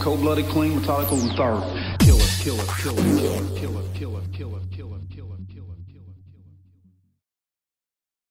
cold-blooded, clean, methodical, and thorough. Killer, killer, killer, killer.